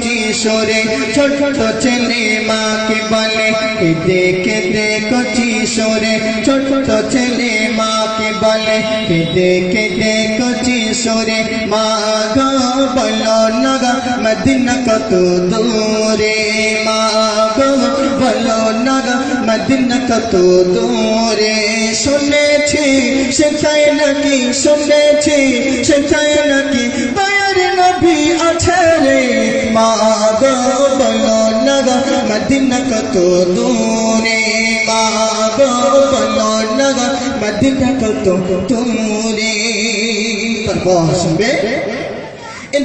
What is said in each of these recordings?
কিশোরে ছোট ছেলে মাকে বলে কেঁদে কেঁদে কচি সরে ছোট ছেলে মাকে বলে কেঁদে কেঁদে কচি সরে মা গো বলো নগা মদিনা কত দূরে মা গো বলো নগা মদিনা কত দূরে শুনেছি সেটাই নাকি শুনেছি সেটাই নাকি দয়ার নবী আছে রে মা গো বলো নগা মদিনা কত দূরে মা গো বলো নগা মদিনা কত দূরে তারপর শুনবে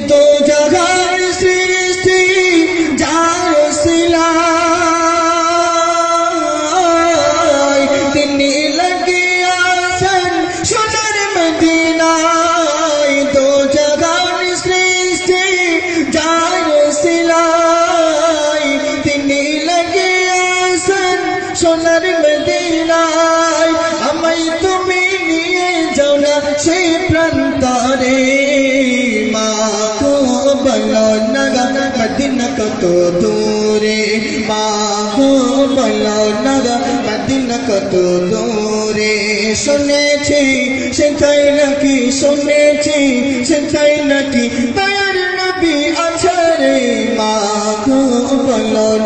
দো জাগার সৃষ্টি সোনার মদিনায়। আমায় তুমি নিয়ে যাও না সেই প্রান্তরে। মা গো বলো নগা মদিনা কত দূরে। মা গো বলো নগা মদিনা কত দূরে। শুনেছি, সেটাই নাকি, শুনেছি, সেটাই নাকি, দয়ার নবী আছে রে। মা গো বলো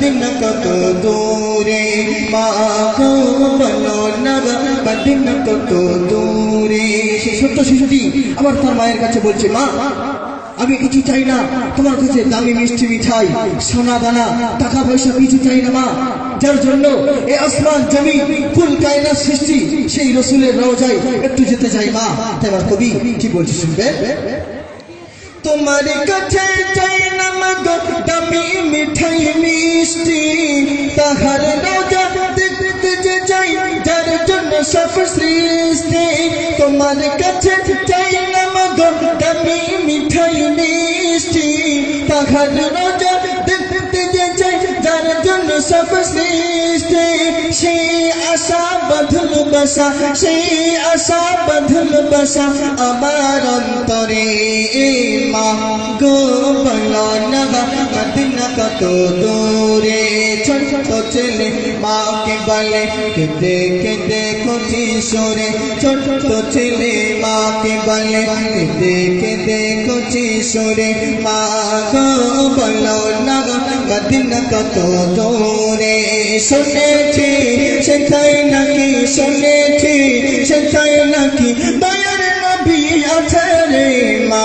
নগা মদিনা কত দূরে মা গো বলো দূরে ছোট্ট শিশুটি আবার তার মায়ের কাছে বলছে, মা, আমি কিছু চাই না। তোমার কাছে দামি মিষ্টি মিঠাই, সোনা দানা টাকা পয়সা কিছু চাই না, মা। যার জন্য এই আসমান জমি ফুল কায়নার সৃষ্টি, সেই রসুলের রওজায় একটু যেতে চাই, মা। তাই আমার কবি কি বলছে শুনবে? تمہاری کچھے چائی نمک دمی مٹھائی میشتی۔ تہر روجہ دکھ تجھے چائی جر جن شف سریستی تمہاری کچھے چائی نمک دمی مٹھائی میشتی۔ تہر روجہ دکھ تجھے چائی جر جن شف سریستی সেই আশা বধুল বসা সেই আশা বধুল বসা আমার অন্তরে মা গো বলো নগা মদিনা কত দূরে ছোট ছেলে মাকে বলে কেঁদে কেঁদে কচি সরে ছোট ছেলে মাকে বলে কেঁদে কেঁদে কচি সরে মা গো বলো নগা মদিনা কত দূরে শুনেছি, সেটাই নাকি, শুনেছি, সেটাই নাকি। দয়ার নবী আছে রে মা,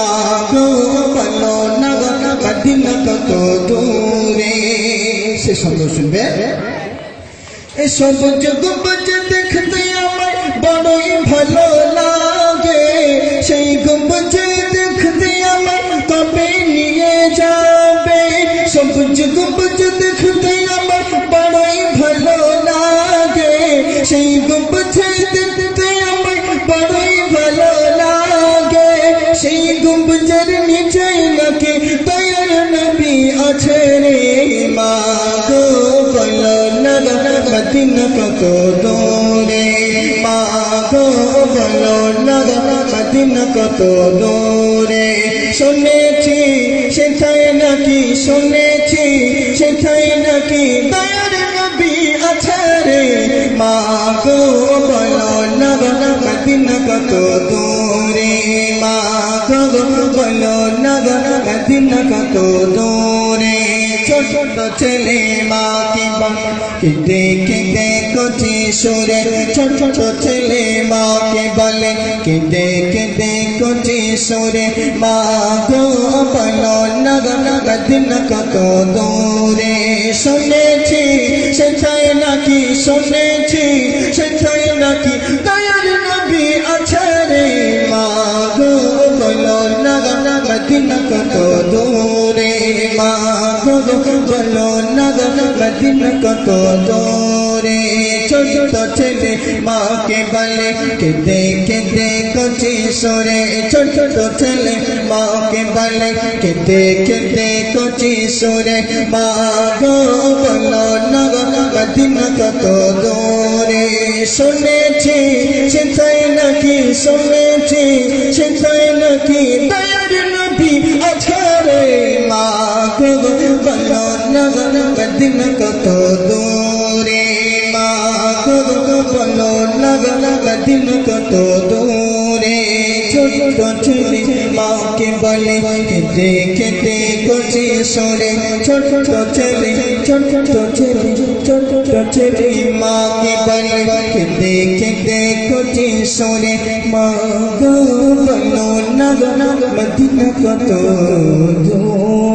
গো বলো নগা মদিনা কত দূরে। সে শব্দ শুনবে? এসব যুগ দেখতে আমায় বড়ই ভালো সেই গুম্বজ দেখতে আমায় বড়ই ভালো লাগে সেই গুম্বজের নিচে নাকি দয়ার নবী আছে রে মা গো বলো নগা মদিনা কত দূরে মা গো বলো নগা মদিনা কত দূরে শুনেছি সেটাই নাকি শুনেছি সেটাই নাকি দয়ার নবী আছে মা গো বলো নগা মদিনা কত দূরে মা গো বলো নগা মদিনা কত দূরে ছোট ছেলে মাকে কেঁদে কেঁদে কচি সুরে। ছোট ছেলে মাকে বলে, কেঁদে কেঁদে কচি সুরে। মা গো বলো, নগ নগ দিন কত দূরে? শুনেছি সেটাই নাকি শুনেছি বলো নগা মদিনা কত দূরে ছোট ছেলে মাকে বলে কেঁদে কেঁদে কচি সরে ছোট ছেলে মাকে বলে কেঁদে কেঁদে কচি সরে মা গো বলো নগা মদিনা কত দূরে শুনেছি সেটাই নাকি শুনেছি কত দূরে মা গো বলো না মদিনা কত দূরে ছোট ছেলে মাকে বলে কেটে কেটে কচি সরে ছোট ছেলে ছোট ছেলে ছোট ছেলে মাকে বলে কেটে কেটে কচি সরে মা গো বলো না মদিনা কত দূরে